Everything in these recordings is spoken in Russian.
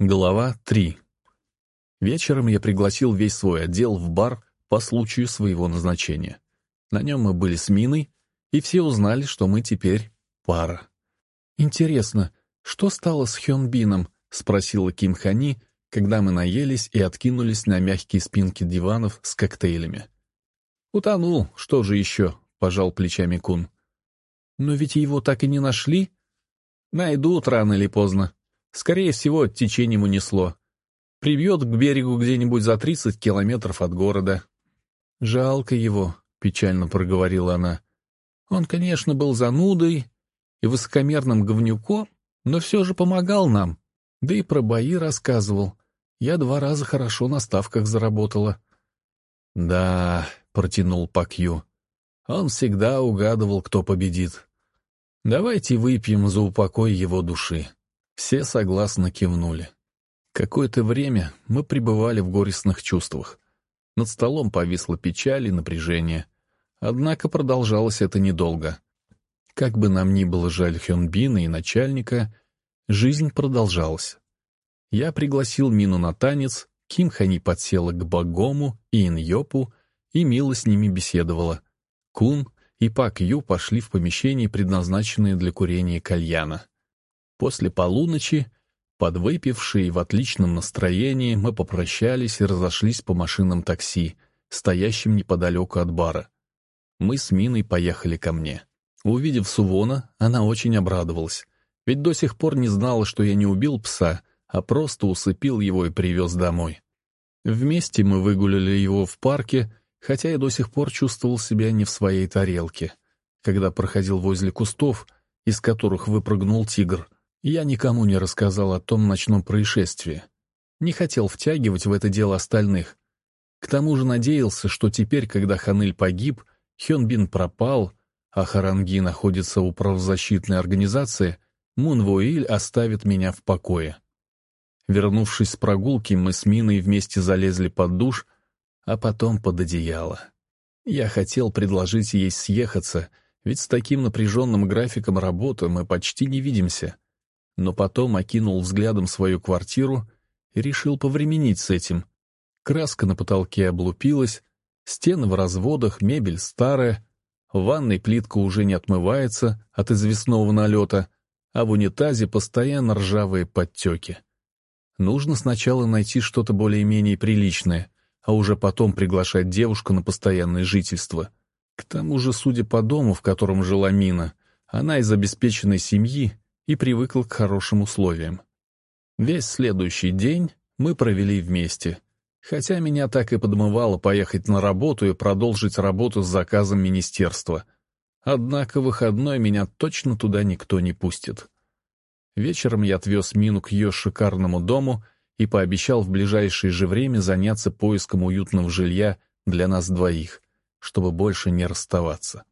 Глава 3. Вечером я пригласил весь свой отдел в бар по случаю своего назначения. На нем мы были с Миной, и все узнали, что мы теперь пара. «Интересно, что стало с Хёнбином?» — спросила Ким Хани, когда мы наелись и откинулись на мягкие спинки диванов с коктейлями. «Утонул, что же еще?» — пожал плечами Кун. «Но ведь его так и не нашли?» «Найдут рано или поздно», Скорее всего, течением унесло. Прибьет к берегу где-нибудь за тридцать километров от города. «Жалко его», — печально проговорила она. «Он, конечно, был занудой и высокомерным говнюком, но все же помогал нам. Да и про бои рассказывал. Я два раза хорошо на ставках заработала». «Да», — протянул Пакью. «Он всегда угадывал, кто победит. Давайте выпьем за упокой его души». Все согласно кивнули. Какое-то время мы пребывали в горестных чувствах. Над столом повисла печаль и напряжение. Однако продолжалось это недолго. Как бы нам ни было жаль Хёнбина и начальника, жизнь продолжалась. Я пригласил Мину на танец, Ким Хани подсела к Багому и Иньопу и мило с ними беседовала. Кун и Пак Ю пошли в помещение, предназначенное для курения кальяна. После полуночи, подвыпившие в отличном настроении, мы попрощались и разошлись по машинам такси, стоящим неподалеку от бара. Мы с Миной поехали ко мне. Увидев Сувона, она очень обрадовалась, ведь до сих пор не знала, что я не убил пса, а просто усыпил его и привез домой. Вместе мы выгуляли его в парке, хотя я до сих пор чувствовал себя не в своей тарелке. Когда проходил возле кустов, из которых выпрыгнул тигр, я никому не рассказал о том ночном происшествии. Не хотел втягивать в это дело остальных. К тому же надеялся, что теперь, когда Ханыль погиб, Хёнбин пропал, а Харанги находится у правозащитной организации, Мунвоиль оставит меня в покое. Вернувшись с прогулки, мы с Миной вместе залезли под душ, а потом под одеяло. Я хотел предложить ей съехаться, ведь с таким напряженным графиком работы мы почти не видимся но потом окинул взглядом свою квартиру и решил повременить с этим. Краска на потолке облупилась, стены в разводах, мебель старая, в ванной плитка уже не отмывается от известного налета, а в унитазе постоянно ржавые подтеки. Нужно сначала найти что-то более-менее приличное, а уже потом приглашать девушку на постоянное жительство. К тому же, судя по дому, в котором жила Мина, она из обеспеченной семьи и привыкла к хорошим условиям. Весь следующий день мы провели вместе, хотя меня так и подмывало поехать на работу и продолжить работу с заказом министерства. Однако выходной меня точно туда никто не пустит. Вечером я отвез Мину к ее шикарному дому и пообещал в ближайшее же время заняться поиском уютного жилья для нас двоих, чтобы больше не расставаться.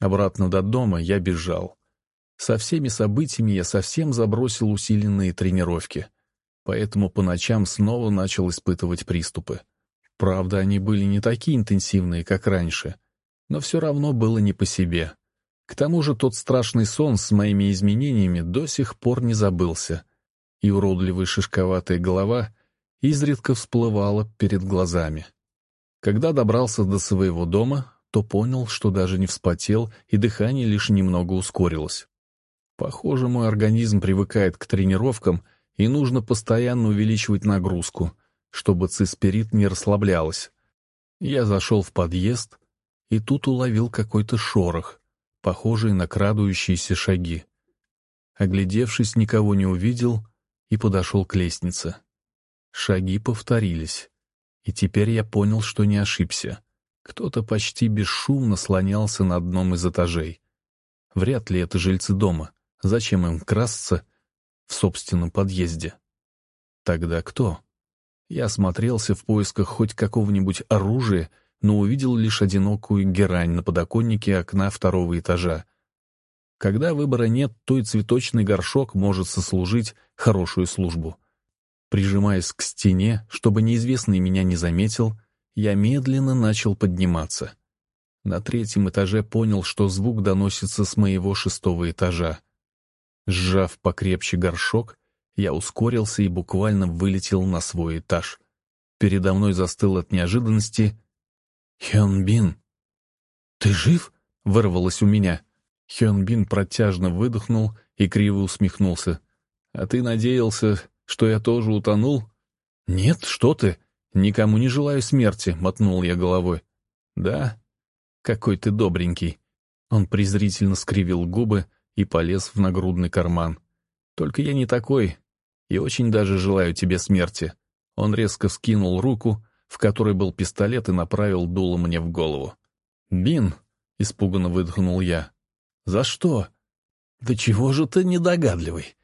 Обратно до дома я бежал. Со всеми событиями я совсем забросил усиленные тренировки, поэтому по ночам снова начал испытывать приступы. Правда, они были не такие интенсивные, как раньше, но все равно было не по себе. К тому же тот страшный сон с моими изменениями до сих пор не забылся, и уродливая шишковатая голова изредка всплывала перед глазами. Когда добрался до своего дома, то понял, что даже не вспотел, и дыхание лишь немного ускорилось. Похоже, мой организм привыкает к тренировкам, и нужно постоянно увеличивать нагрузку, чтобы циспирит не расслаблялась. Я зашел в подъезд, и тут уловил какой-то шорох, похожий на крадущиеся шаги. Оглядевшись, никого не увидел и подошел к лестнице. Шаги повторились, и теперь я понял, что не ошибся. Кто-то почти бесшумно слонялся на одном из этажей. Вряд ли это жильцы дома. Зачем им красться в собственном подъезде? Тогда кто? Я осмотрелся в поисках хоть какого-нибудь оружия, но увидел лишь одинокую герань на подоконнике окна второго этажа. Когда выбора нет, то и цветочный горшок может сослужить хорошую службу. Прижимаясь к стене, чтобы неизвестный меня не заметил, я медленно начал подниматься. На третьем этаже понял, что звук доносится с моего шестого этажа. Сжав покрепче горшок, Я ускорился и буквально вылетел на свой этаж. Передо мной застыл от неожиданности Хён Бин. «Ты жив?» — вырвалось у меня. Хён Бин протяжно выдохнул и криво усмехнулся. «А ты надеялся, что я тоже утонул?» «Нет, что ты! Никому не желаю смерти», — мотнул я головой. «Да? Какой ты добренький!» Он презрительно скривил губы и полез в нагрудный карман. «Только я не такой, и очень даже желаю тебе смерти». Он резко вскинул руку, в которой был пистолет, и направил дуло мне в голову. «Бин!» — испуганно выдохнул я. «За что?» «Да чего же ты недогадливый?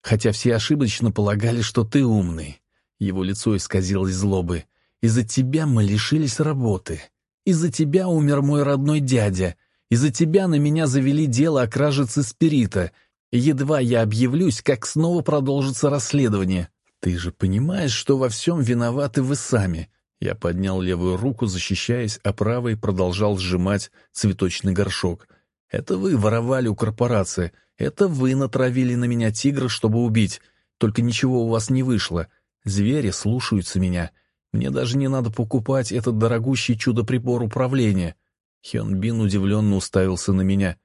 Хотя все ошибочно полагали, что ты умный». Его лицо исказилось злобы. «Из-за тебя мы лишились работы. Из-за тебя умер мой родной дядя. Из-за тебя на меня завели дело о краже цисперита. Едва я объявлюсь, как снова продолжится расследование. Ты же понимаешь, что во всем виноваты вы сами. Я поднял левую руку, защищаясь, а правой продолжал сжимать цветочный горшок. «Это вы воровали у корпорации. Это вы натравили на меня тигра, чтобы убить. Только ничего у вас не вышло. Звери слушаются меня. Мне даже не надо покупать этот дорогущий чудо-прибор управления». Хён Бин удивленно уставился на меня.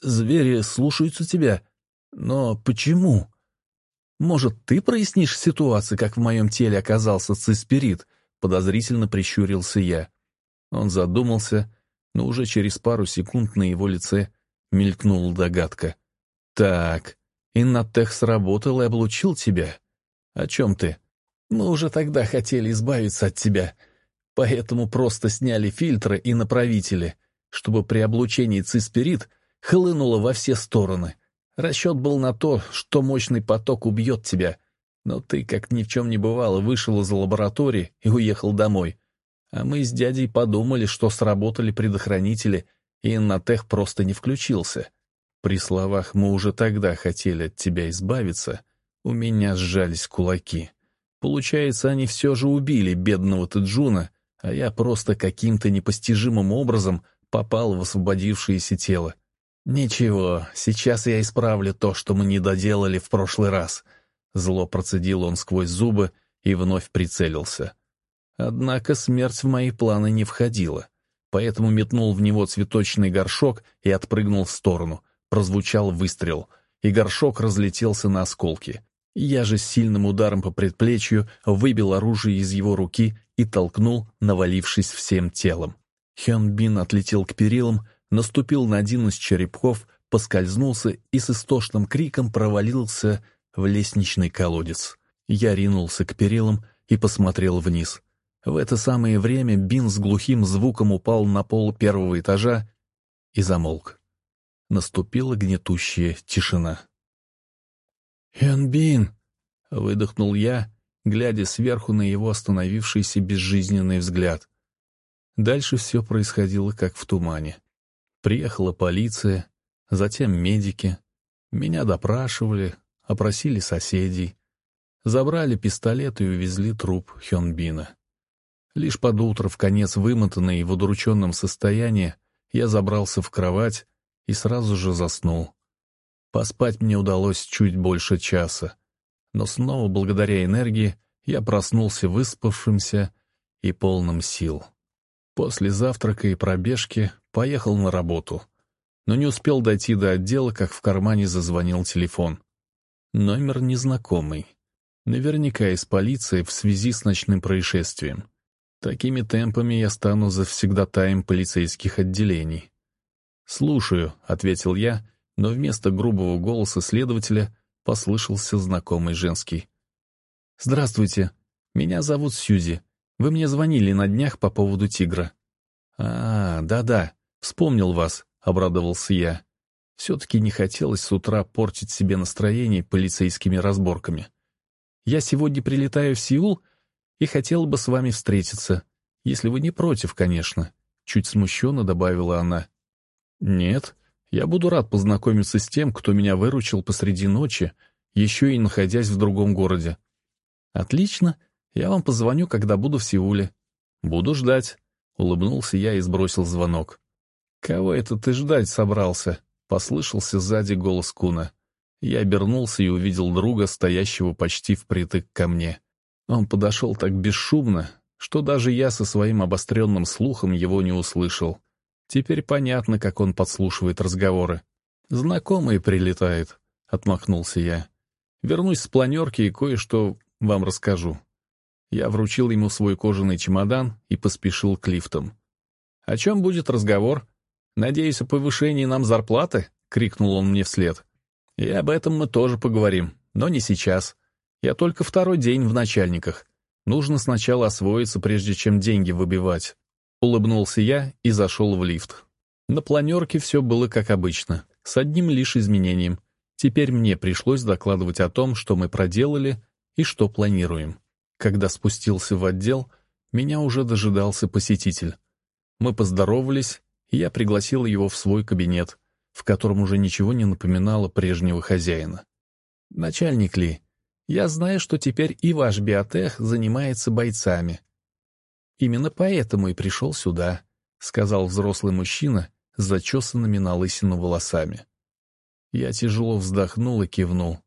«Звери слушаются тебя? Но почему?» «Может, ты прояснишь ситуацию, как в моем теле оказался цисперид?» Подозрительно прищурился я. Он задумался, но уже через пару секунд на его лице мелькнула догадка. «Так, Иннотех сработал и облучил тебя. О чем ты? Мы уже тогда хотели избавиться от тебя, поэтому просто сняли фильтры и направители, чтобы при облучении цисперид хлынуло во все стороны. Расчет был на то, что мощный поток убьет тебя, но ты, как ни в чем не бывало, вышел из лаборатории и уехал домой. А мы с дядей подумали, что сработали предохранители, и Иннотех просто не включился. При словах «мы уже тогда хотели от тебя избавиться», у меня сжались кулаки. Получается, они все же убили бедного Тэджуна, а я просто каким-то непостижимым образом попал в освободившееся тело. Ничего, сейчас я исправлю то, что мы не доделали в прошлый раз — Зло процедил он сквозь зубы и вновь прицелился. Однако смерть в мои планы не входила, поэтому метнул в него цветочный горшок и отпрыгнул в сторону. Прозвучал выстрел, и горшок разлетелся на осколки. Я же сильным ударом по предплечью выбил оружие из его руки и толкнул, навалившись всем телом. Хён Бин отлетел к перилам, наступил на один из черепков, поскользнулся и с истошным криком провалился в лестничный колодец. Я ринулся к перилам и посмотрел вниз. В это самое время Бин с глухим звуком упал на пол первого этажа и замолк. Наступила гнетущая тишина. «Хён выдохнул я, глядя сверху на его остановившийся безжизненный взгляд. Дальше все происходило как в тумане. Приехала полиция, затем медики. Меня допрашивали, опросили соседей, забрали пистолет и увезли труп Хёнбина. Лишь под утро, в конец вымотанный и в удрученном состоянии, я забрался в кровать и сразу же заснул. Поспать мне удалось чуть больше часа, но снова, благодаря энергии, я проснулся выспавшимся и полным сил. После завтрака и пробежки поехал на работу, но не успел дойти до отдела, как в кармане зазвонил телефон. Номер незнакомый. Наверняка из полиции в связи с ночным происшествием. Такими темпами я стану завсегдатаем полицейских отделений. «Слушаю», — ответил я, но вместо грубого голоса следователя послышался знакомый женский. «Здравствуйте. Меня зовут Сьюзи. Вы мне звонили на днях по поводу тигра». «А, да-да, вспомнил вас», — обрадовался я. Все-таки не хотелось с утра портить себе настроение полицейскими разборками. Я сегодня прилетаю в Сеул и хотела бы с вами встретиться, если вы не против, конечно», — чуть смущенно добавила она. «Нет, я буду рад познакомиться с тем, кто меня выручил посреди ночи, еще и находясь в другом городе». «Отлично, я вам позвоню, когда буду в Сеуле». «Буду ждать», — улыбнулся я и сбросил звонок. «Кого это ты ждать собрался?» — послышался сзади голос Куна. Я обернулся и увидел друга, стоящего почти впритык ко мне. Он подошел так бесшумно, что даже я со своим обостренным слухом его не услышал. Теперь понятно, как он подслушивает разговоры. «Знакомый прилетает», — отмахнулся я. «Вернусь с планерки и кое-что вам расскажу». Я вручил ему свой кожаный чемодан и поспешил к лифтам. «О чем будет разговор? Надеюсь, о повышении нам зарплаты?» — крикнул он мне вслед. «И об этом мы тоже поговорим, но не сейчас. Я только второй день в начальниках. Нужно сначала освоиться, прежде чем деньги выбивать». Улыбнулся я и зашел в лифт. На планерке все было как обычно, с одним лишь изменением. Теперь мне пришлось докладывать о том, что мы проделали и что планируем. Когда спустился в отдел, меня уже дожидался посетитель. Мы поздоровались, и я пригласил его в свой кабинет, в котором уже ничего не напоминало прежнего хозяина. «Начальник Ли, я знаю, что теперь и ваш биотех занимается бойцами. Именно поэтому и пришел сюда», — сказал взрослый мужчина с зачесанными на лысину волосами. Я тяжело вздохнул и кивнул.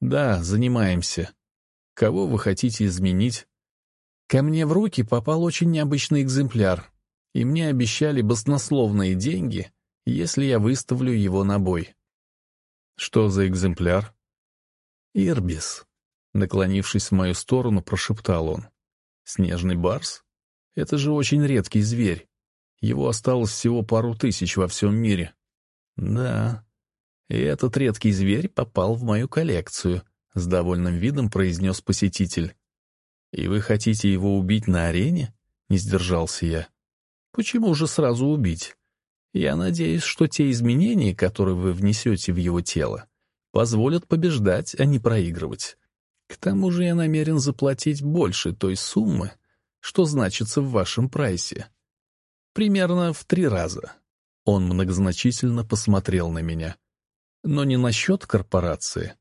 «Да, занимаемся. Кого вы хотите изменить?» Ко мне в руки попал очень необычный экземпляр, и мне обещали баснословные деньги, если я выставлю его на бой. «Что за экземпляр?» «Ирбис», — наклонившись в мою сторону, прошептал он. «Снежный барс? Это же очень редкий зверь. Его осталось всего пару тысяч во всем мире». «Да, и этот редкий зверь попал в мою коллекцию», — с довольным видом произнес посетитель. «И вы хотите его убить на арене?» — не сдержался я. «Почему же сразу убить? Я надеюсь, что те изменения, которые вы внесете в его тело, позволят побеждать, а не проигрывать. К тому же я намерен заплатить больше той суммы, что значится в вашем прайсе. Примерно в три раза. Он многозначительно посмотрел на меня. Но не на счет корпорации,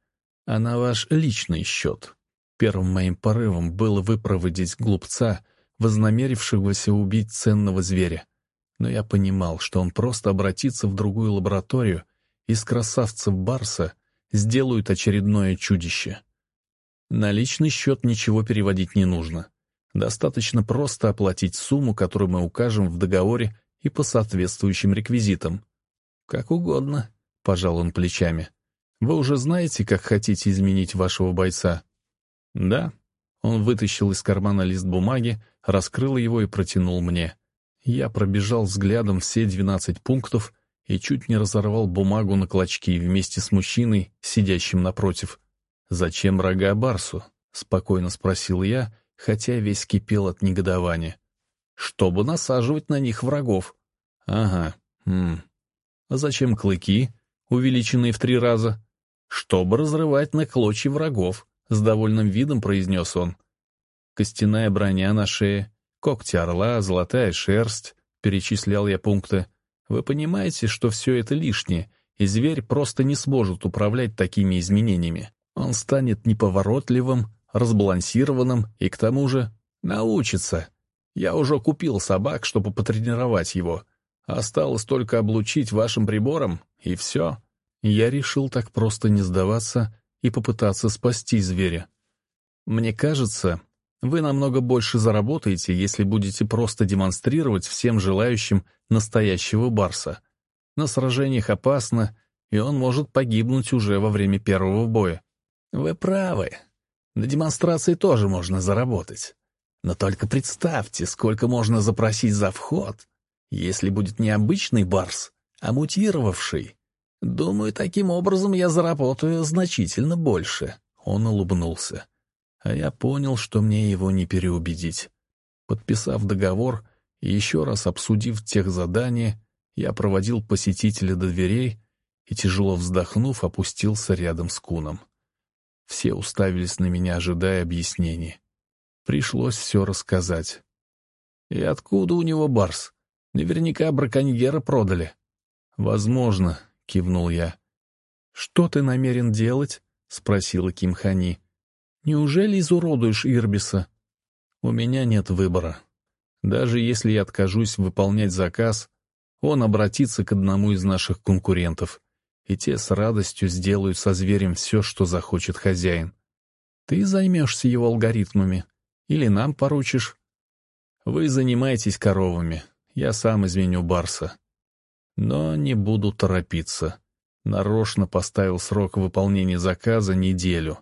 а на ваш личный счет. Первым моим порывом было выпроводить глупца, вознамерившегося убить ценного зверя. Но я понимал, что он просто обратится в другую лабораторию, и с красавцев Барса сделают очередное чудище. На личный счет ничего переводить не нужно. Достаточно просто оплатить сумму, которую мы укажем в договоре и по соответствующим реквизитам. «Как угодно», — пожал он плечами. «Вы уже знаете, как хотите изменить вашего бойца?» «Да». Он вытащил из кармана лист бумаги, раскрыл его и протянул мне. Я пробежал взглядом все двенадцать пунктов и чуть не разорвал бумагу на клочки вместе с мужчиной, сидящим напротив. «Зачем рога Барсу?» — спокойно спросил я, хотя весь кипел от негодования. «Чтобы насаживать на них врагов». «Ага, хм. А зачем клыки, увеличенные в три раза?» «Чтобы разрывать на клочья врагов», — с довольным видом произнес он. «Костяная броня на шее, когти орла, золотая шерсть», — перечислял я пункты. «Вы понимаете, что все это лишнее, и зверь просто не сможет управлять такими изменениями?» Он станет неповоротливым, разбалансированным и, к тому же, научится. Я уже купил собак, чтобы потренировать его. Осталось только облучить вашим прибором, и все. Я решил так просто не сдаваться и попытаться спасти зверя. Мне кажется, вы намного больше заработаете, если будете просто демонстрировать всем желающим настоящего барса. На сражениях опасно, и он может погибнуть уже во время первого боя. Вы правы. На демонстрации тоже можно заработать. Но только представьте, сколько можно запросить за вход, если будет не обычный барс, а мутировавший. Думаю, таким образом я заработаю значительно больше. Он улыбнулся. А я понял, что мне его не переубедить. Подписав договор и еще раз обсудив тех задания, я проводил посетителя до дверей и, тяжело вздохнув, опустился рядом с Куном. Все уставились на меня, ожидая объяснений. Пришлось все рассказать. «И откуда у него барс? Наверняка браконьера продали». «Возможно», — кивнул я. «Что ты намерен делать?» — спросила Кимхани. «Неужели изуродуешь Ирбиса?» «У меня нет выбора. Даже если я откажусь выполнять заказ, он обратится к одному из наших конкурентов, и те с радостью сделают со зверем все, что захочет хозяин. Ты займешься его алгоритмами или нам поручишь? Вы занимаетесь коровами, я сам изменю Барса. Но не буду торопиться. Нарочно поставил срок выполнения заказа неделю.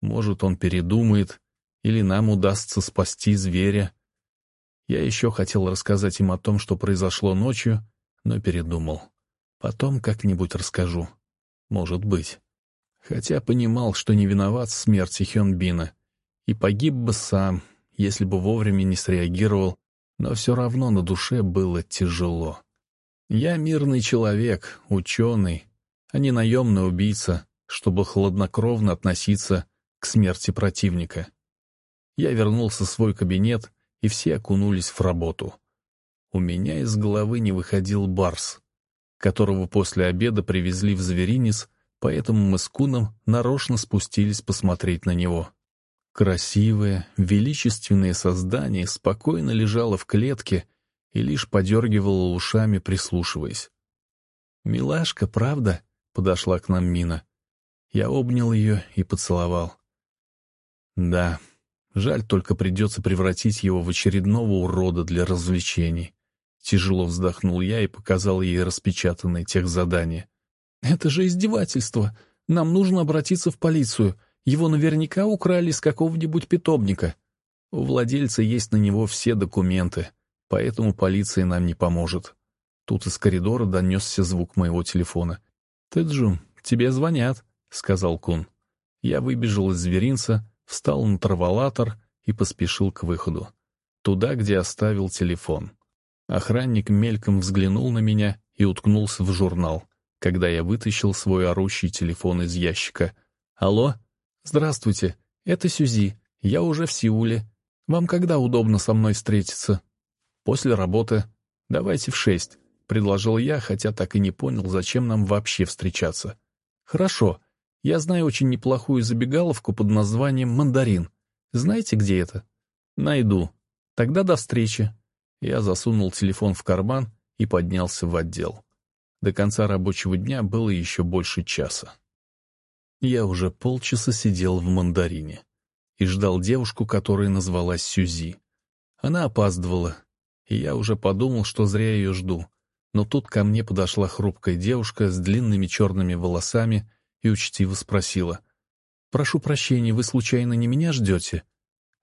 Может, он передумает, или нам удастся спасти зверя. Я еще хотел рассказать им о том, что произошло ночью, но передумал. Потом как-нибудь расскажу. Может быть. Хотя понимал, что не виноват в смерти Хёнбина. И погиб бы сам, если бы вовремя не среагировал, но все равно на душе было тяжело. Я мирный человек, ученый, а не наемный убийца, чтобы хладнокровно относиться к смерти противника. Я вернулся в свой кабинет, и все окунулись в работу. У меня из головы не выходил Барс, которого после обеда привезли в зверинец, поэтому мы с Куном нарочно спустились посмотреть на него. Красивое, величественное создание спокойно лежало в клетке и лишь подергивало ушами, прислушиваясь. «Милашка, правда?» — подошла к нам Мина. Я обнял ее и поцеловал. «Да, жаль, только придется превратить его в очередного урода для развлечений». Тяжело вздохнул я и показал ей распечатанное техзадание. «Это же издевательство! Нам нужно обратиться в полицию. Его наверняка украли с какого-нибудь питомника. У владельца есть на него все документы, поэтому полиция нам не поможет. Тут из коридора донесся звук моего телефона. «Тэджу, тебе звонят», — сказал Кун. Я выбежал из зверинца, встал на траволатор и поспешил к выходу. Туда, где оставил телефон. Охранник мельком взглянул на меня и уткнулся в журнал, когда я вытащил свой орущий телефон из ящика. «Алло?» «Здравствуйте, это Сюзи. Я уже в Сеуле. Вам когда удобно со мной встретиться?» «После работы. Давайте в шесть», — предложил я, хотя так и не понял, зачем нам вообще встречаться. «Хорошо. Я знаю очень неплохую забегаловку под названием «Мандарин». Знаете, где это?» «Найду. Тогда до встречи». Я засунул телефон в карман и поднялся в отдел. До конца рабочего дня было еще больше часа. Я уже полчаса сидел в мандарине и ждал девушку, которая назвалась Сюзи. Она опаздывала, и я уже подумал, что зря ее жду. Но тут ко мне подошла хрупкая девушка с длинными черными волосами и учтиво спросила. «Прошу прощения, вы случайно не меня ждете?»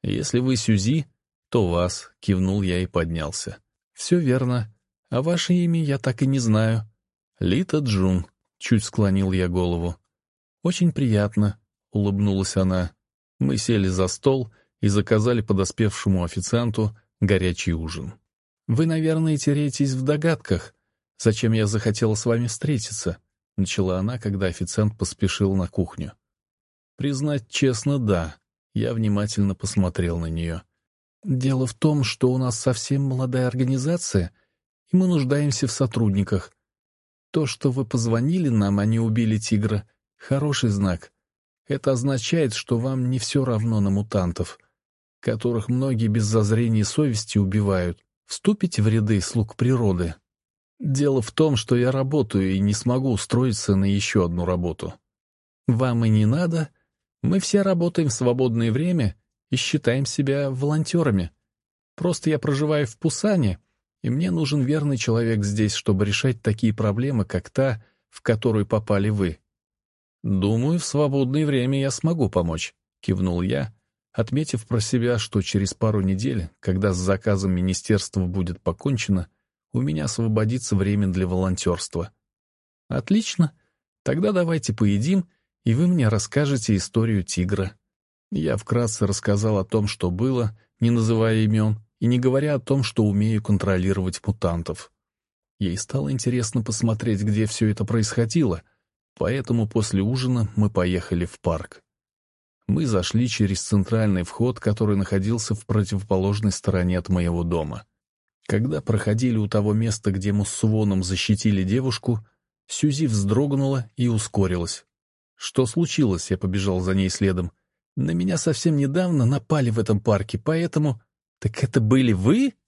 «Если вы Сюзи, то вас», — кивнул я и поднялся. «Все верно. А ваше имя я так и не знаю». «Лита Джун», — чуть склонил я голову. «Очень приятно», — улыбнулась она. Мы сели за стол и заказали подоспевшему официанту горячий ужин. «Вы, наверное, теряетесь в догадках, зачем я захотела с вами встретиться», — начала она, когда официант поспешил на кухню. «Признать честно, да». Я внимательно посмотрел на нее. «Дело в том, что у нас совсем молодая организация, и мы нуждаемся в сотрудниках. То, что вы позвонили нам, а не убили тигра, Хороший знак. Это означает, что вам не все равно на мутантов, которых многие без зазрения совести убивают. Вступите в ряды слуг природы. Дело в том, что я работаю и не смогу устроиться на еще одну работу. Вам и не надо. Мы все работаем в свободное время и считаем себя волонтерами. Просто я проживаю в Пусане, и мне нужен верный человек здесь, чтобы решать такие проблемы, как та, в которую попали вы. «Думаю, в свободное время я смогу помочь», — кивнул я, отметив про себя, что через пару недель, когда с заказом министерства будет покончено, у меня освободится время для волонтерства. «Отлично. Тогда давайте поедим, и вы мне расскажете историю тигра». Я вкратце рассказал о том, что было, не называя имен, и не говоря о том, что умею контролировать мутантов. Ей стало интересно посмотреть, где все это происходило — Поэтому после ужина мы поехали в парк. Мы зашли через центральный вход, который находился в противоположной стороне от моего дома. Когда проходили у того места, где мы с Сувоном защитили девушку, Сюзи вздрогнула и ускорилась. Что случилось, я побежал за ней следом. На меня совсем недавно напали в этом парке, поэтому... «Так это были вы?»